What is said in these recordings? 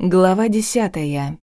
Глава десятая.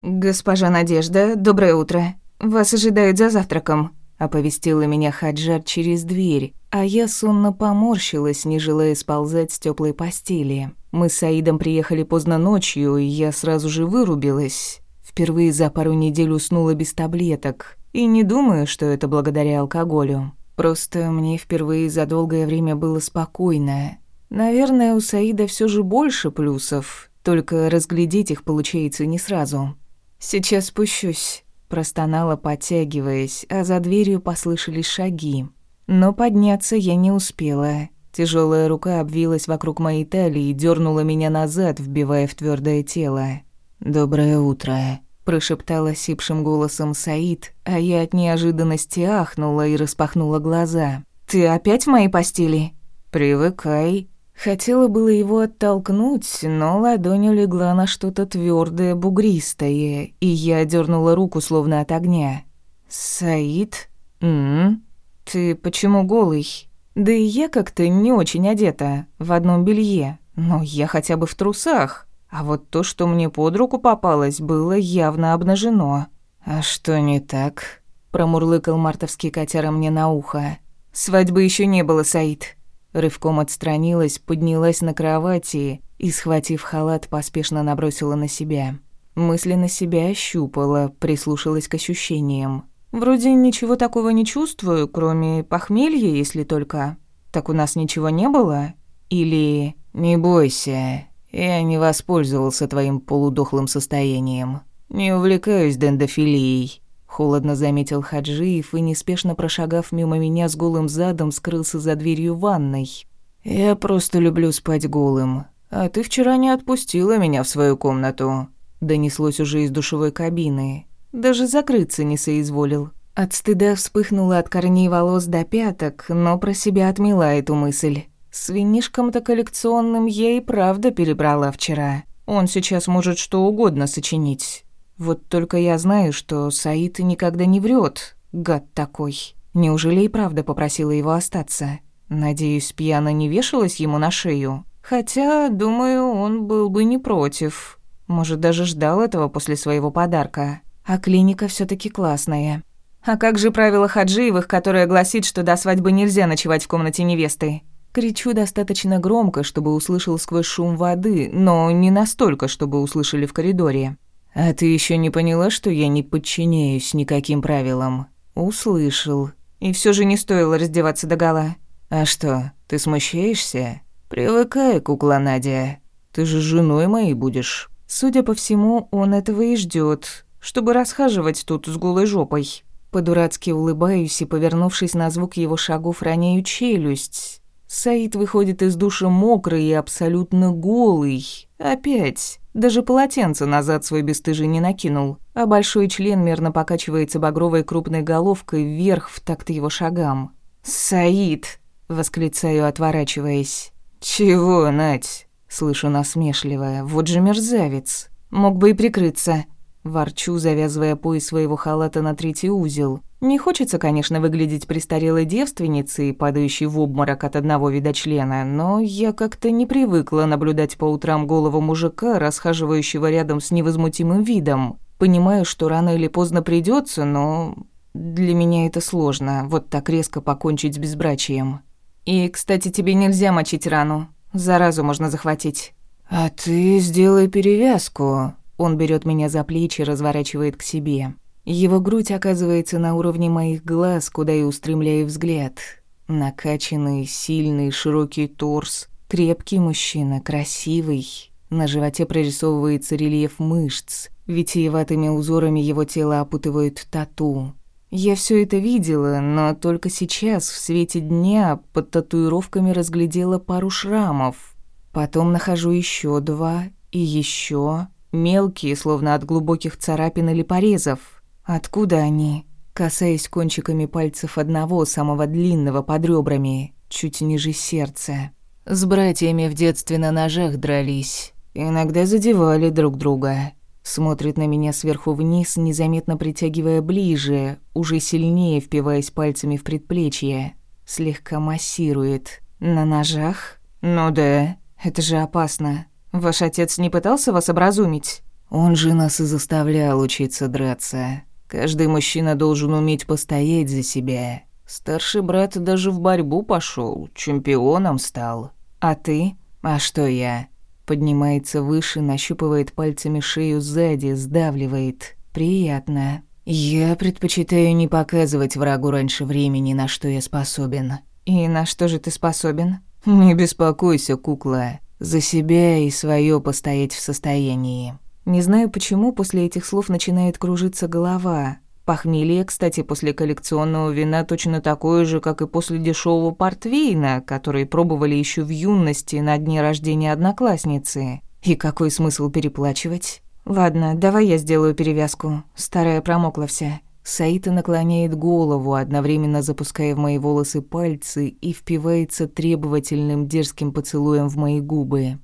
«Госпожа Надежда, доброе утро. Вас ожидают за завтраком», — оповестила меня Хаджар через дверь, а я сонно поморщилась, не желая сползать с теплой постели. Мы с Аидом приехали поздно ночью, и я сразу же вырубилась. Впервые за пару недель уснула без таблеток, и не думаю, что это благодаря алкоголю. Просто мне впервые за долгое время было спокойно. Наверное, у Саида все же больше плюсов, только разглядеть их получается не сразу. «Сейчас спущусь», – простонала, подтягиваясь, а за дверью послышались шаги. Но подняться я не успела. Тяжелая рука обвилась вокруг моей талии и дернула меня назад, вбивая в твердое тело. «Доброе утро», – прошептала сипшим голосом Саид, а я от неожиданности ахнула и распахнула глаза. «Ты опять в моей постели?» «Привыкай», Хотела было его оттолкнуть, но ладонь легла на что-то твердое, бугристое, и я дернула руку словно от огня. «Саид? М, Ты почему голый?» «Да и я как-то не очень одета, в одном белье, но я хотя бы в трусах. А вот то, что мне под руку попалось, было явно обнажено». «А что не так?» – промурлыкал мартовский котяра мне на ухо. «Свадьбы еще не было, Саид. Рывком отстранилась, поднялась на кровати и, схватив халат, поспешно набросила на себя. Мысленно себя ощупала, прислушалась к ощущениям. Вроде ничего такого не чувствую, кроме похмелья, если только. Так у нас ничего не было? Или... «Не бойся, я не воспользовался твоим полудохлым состоянием. Не увлекаюсь дендофилией. Холодно заметил Хаджиев и, неспешно прошагав мимо меня с голым задом, скрылся за дверью ванной. «Я просто люблю спать голым. А ты вчера не отпустила меня в свою комнату», — донеслось уже из душевой кабины. Даже закрыться не соизволил. От стыда вспыхнула от корней волос до пяток, но про себя отмела эту мысль. С винишком-то коллекционным я и правда перебрала вчера. Он сейчас может что угодно сочинить. Вот только я знаю, что Саид никогда не врет, гад такой. Неужели и правда попросила его остаться? Надеюсь, пьяно не вешалась ему на шею. Хотя, думаю, он был бы не против. Может, даже ждал этого после своего подарка. А клиника все таки классная. А как же правило Хаджиевых, которое гласит, что до свадьбы нельзя ночевать в комнате невесты? Кричу достаточно громко, чтобы услышал сквозь шум воды, но не настолько, чтобы услышали в коридоре. «А ты еще не поняла, что я не подчиняюсь никаким правилам?» «Услышал. И все же не стоило раздеваться догола». «А что, ты смущаешься?» «Привыкай, кукла Надя. Ты же женой моей будешь». Судя по всему, он этого и ждет, чтобы расхаживать тут с голой жопой. По-дурацки улыбаюсь и, повернувшись на звук его шагов, роняю челюсть. Саид выходит из душа мокрый и абсолютно голый. Опять. Даже полотенце назад свой бесстыжий не накинул, а большой член мерно покачивается багровой крупной головкой вверх в такт его шагам. «Саид!» — восклицаю, отворачиваясь. «Чего, Надь?» — слышу насмешливое. «Вот же мерзавец! Мог бы и прикрыться!» Ворчу, завязывая пояс своего халата на третий узел. Не хочется, конечно, выглядеть престарелой девственницей, падающей в обморок от одного вида члена, но я как-то не привыкла наблюдать по утрам голову мужика, расхаживающего рядом с невозмутимым видом. Понимаю, что рано или поздно придется, но для меня это сложно, вот так резко покончить с безбрачием. И, кстати, тебе нельзя мочить рану. Заразу можно захватить. А ты сделай перевязку, он берет меня за плечи, разворачивает к себе. Его грудь оказывается на уровне моих глаз, куда и устремляю взгляд. Накачанный, сильный, широкий торс. Крепкий мужчина, красивый. На животе прорисовывается рельеф мышц. Витиеватыми узорами его тело опутывают тату. Я все это видела, но только сейчас, в свете дня, под татуировками разглядела пару шрамов. Потом нахожу еще два и еще. Мелкие, словно от глубоких царапин или порезов. Откуда они? Касаясь кончиками пальцев одного, самого длинного, под ребрами, чуть ниже сердца. С братьями в детстве на ножах дрались. Иногда задевали друг друга. Смотрит на меня сверху вниз, незаметно притягивая ближе, уже сильнее впиваясь пальцами в предплечье. Слегка массирует. На ножах? Ну да, это же опасно. Ваш отец не пытался вас образумить?» «Он же нас и заставлял учиться драться. Каждый мужчина должен уметь постоять за себя. Старший брат даже в борьбу пошел, чемпионом стал. А ты? А что я?» Поднимается выше, нащупывает пальцами шею сзади, сдавливает. «Приятно. Я предпочитаю не показывать врагу раньше времени, на что я способен». «И на что же ты способен?» «Не беспокойся, кукла. За себя и свое постоять в состоянии». Не знаю почему, после этих слов начинает кружиться голова. Похмелье, кстати, после коллекционного вина точно такое же, как и после дешевого портвейна, который пробовали еще в юности на дне рождения одноклассницы. И какой смысл переплачивать? Ладно, давай я сделаю перевязку. Старая промокла вся. Саита наклоняет голову, одновременно запуская в мои волосы пальцы и впивается требовательным дерзким поцелуем в мои губы.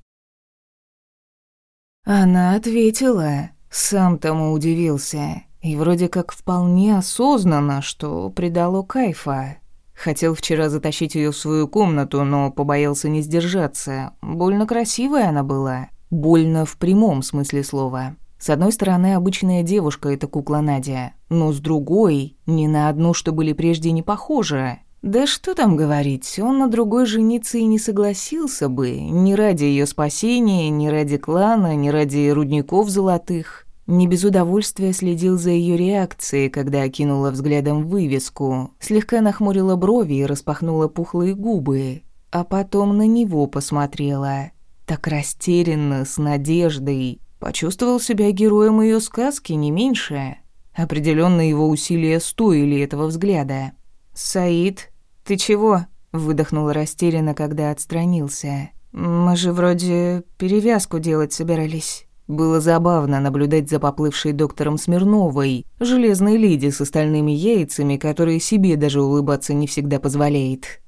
Она ответила, сам тому удивился, и вроде как вполне осознанно, что придало кайфа. Хотел вчера затащить ее в свою комнату, но побоялся не сдержаться. Больно красивая она была. Больно в прямом смысле слова. С одной стороны, обычная девушка — это кукла Надя, но с другой, ни на одну, что были прежде, не похожа. Да что там говорить, он на другой жениться и не согласился бы, ни ради ее спасения, ни ради клана, ни ради рудников золотых. Не без удовольствия следил за ее реакцией, когда окинула взглядом вывеску, слегка нахмурила брови и распахнула пухлые губы, а потом на него посмотрела. Так растерянно, с надеждой, Почувствовал себя героем ее сказки, не меньше. Определенно его усилия стоили этого взгляда. «Саид, ты чего?» — выдохнула растерянно, когда отстранился. «Мы же вроде перевязку делать собирались». Было забавно наблюдать за поплывшей доктором Смирновой, железной леди с остальными яйцами, которой себе даже улыбаться не всегда позволяет.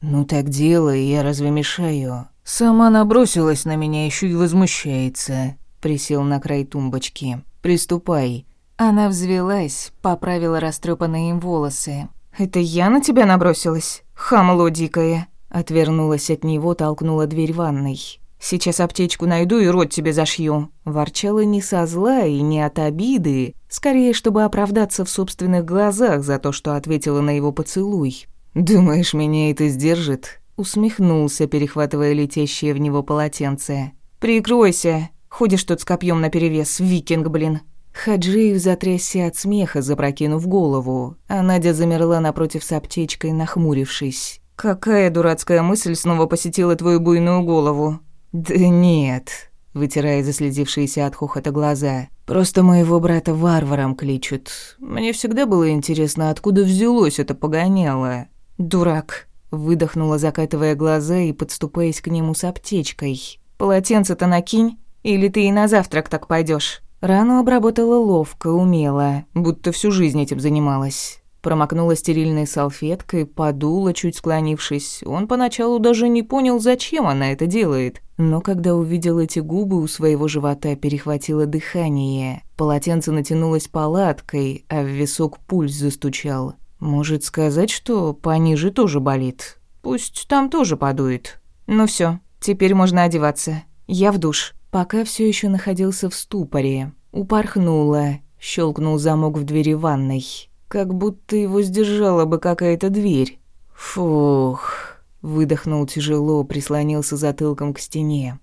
«Ну так делай, я разве мешаю?» Сама набросилась на меня, еще и возмущается присел на край тумбочки. «Приступай». Она взвелась, поправила растрепанные им волосы. «Это я на тебя набросилась? Хамло дикое!» Отвернулась от него, толкнула дверь ванной. «Сейчас аптечку найду и рот тебе зашью». Ворчала не со зла и не от обиды, скорее, чтобы оправдаться в собственных глазах за то, что ответила на его поцелуй. «Думаешь, меня это сдержит?» Усмехнулся, перехватывая летящее в него полотенце. «Прикройся!» Ходишь тут с копьем наперевес, викинг, блин». Хаджиев затрясся от смеха, запрокинув голову, а Надя замерла напротив с аптечкой, нахмурившись. «Какая дурацкая мысль снова посетила твою буйную голову?» «Да нет», вытирая заслезившиеся от хохота глаза. «Просто моего брата варваром кличут. Мне всегда было интересно, откуда взялось это погоняло». «Дурак», — выдохнула, закатывая глаза и подступаясь к нему с аптечкой. «Полотенце-то накинь». Или ты и на завтрак так пойдешь? Рану обработала ловко, умело, будто всю жизнь этим занималась. Промокнула стерильной салфеткой, подула, чуть склонившись. Он поначалу даже не понял, зачем она это делает. Но когда увидел эти губы у своего живота, перехватило дыхание. Полотенце натянулось палаткой, а в висок пульс застучал. Может сказать, что пониже тоже болит? Пусть там тоже подует. Ну все, теперь можно одеваться. Я в душ. Пока все еще находился в ступоре. Упорхнула, щелкнул замок в двери ванной. Как будто его сдержала бы какая-то дверь. Фух. Выдохнул тяжело, прислонился затылком к стене.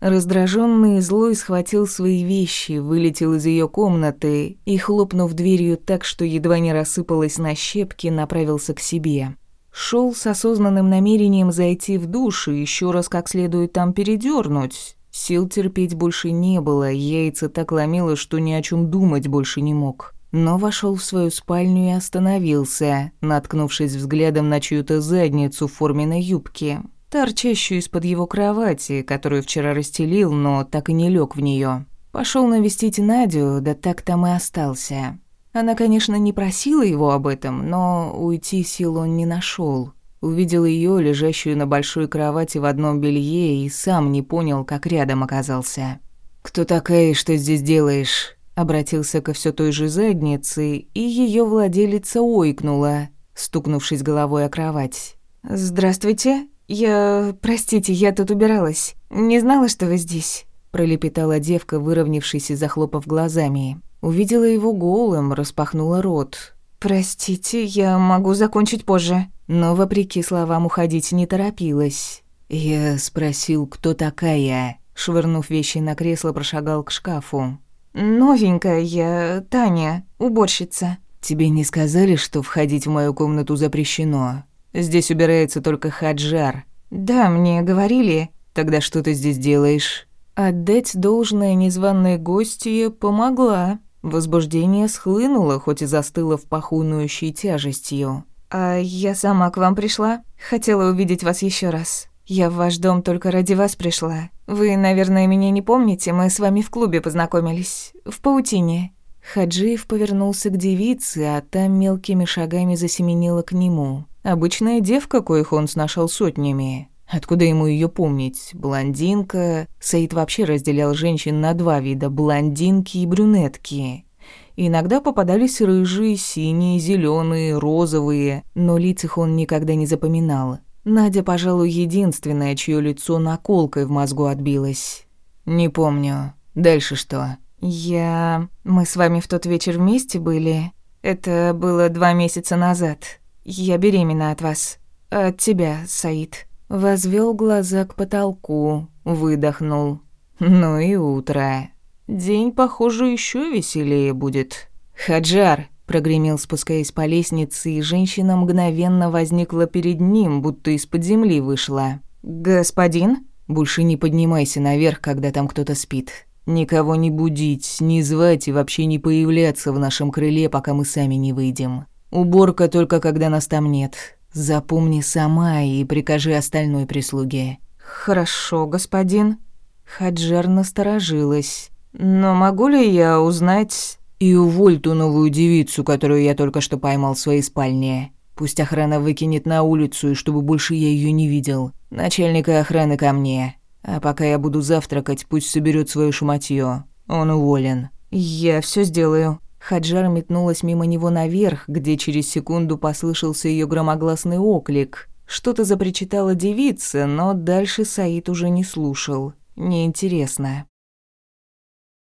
Раздраженный и злой схватил свои вещи, вылетел из ее комнаты и, хлопнув дверью так, что едва не рассыпалась на щепки, направился к себе. Шел с осознанным намерением зайти в душ и еще раз как следует там передернуть, Сил терпеть больше не было, яйца так ломило, что ни о чем думать больше не мог. Но вошел в свою спальню и остановился, наткнувшись взглядом на чью-то задницу в форменной юбке, торчащую из-под его кровати, которую вчера расстелил, но так и не лег в нее. Пошел навестить Надю, да так там и остался. Она, конечно, не просила его об этом, но уйти сил он не нашел. Увидел ее, лежащую на большой кровати в одном белье, и сам не понял, как рядом оказался. «Кто такая и что здесь делаешь?» Обратился ко все той же заднице, и ее владелица ойкнула, стукнувшись головой о кровать. «Здравствуйте. Я... Простите, я тут убиралась. Не знала, что вы здесь». пролепетала девка, выровнявшись и захлопав глазами. Увидела его голым, распахнула рот. «Простите, я могу закончить позже». Но, вопреки словам, уходить не торопилась. Я спросил, кто такая. Швырнув вещи на кресло, прошагал к шкафу. «Новенькая я, Таня, уборщица». «Тебе не сказали, что входить в мою комнату запрещено? Здесь убирается только Хаджар». «Да, мне говорили». «Тогда что ты здесь делаешь?» Отдать должное незваной гостье помогла. Возбуждение схлынуло, хоть и застыло в пахунующей тяжестью. «А я сама к вам пришла. Хотела увидеть вас еще раз. Я в ваш дом только ради вас пришла. Вы, наверное, меня не помните, мы с вами в клубе познакомились. В паутине». Хаджиев повернулся к девице, а та мелкими шагами засеменила к нему. Обычная девка, коих он сношал сотнями. Откуда ему ее помнить? Блондинка. Саид вообще разделял женщин на два вида – блондинки и брюнетки. Иногда попадались рыжие, синие, зеленые, розовые, но лиц их он никогда не запоминал. Надя, пожалуй, единственная, чье лицо наколкой в мозгу отбилось. «Не помню. Дальше что?» «Я... Мы с вами в тот вечер вместе были. Это было два месяца назад. Я беременна от вас. От тебя, Саид». Возвел глаза к потолку, выдохнул. Ну и утро. День, похоже, еще веселее будет. Хаджар прогремел, спускаясь по лестнице, и женщина мгновенно возникла перед ним, будто из-под земли вышла. «Господин?» «Больше не поднимайся наверх, когда там кто-то спит. Никого не будить, не звать и вообще не появляться в нашем крыле, пока мы сами не выйдем. Уборка только когда нас там нет. Запомни сама и прикажи остальной прислуге». «Хорошо, господин». Хаджар насторожилась. «Но могу ли я узнать...» «И уволь ту новую девицу, которую я только что поймал в своей спальне. Пусть охрана выкинет на улицу, и чтобы больше я ее не видел. Начальника охраны ко мне. А пока я буду завтракать, пусть соберет свое шуматье. Он уволен». «Я все сделаю». Хаджар метнулась мимо него наверх, где через секунду послышался ее громогласный оклик. Что-то запричитала девица, но дальше Саид уже не слушал. Неинтересно.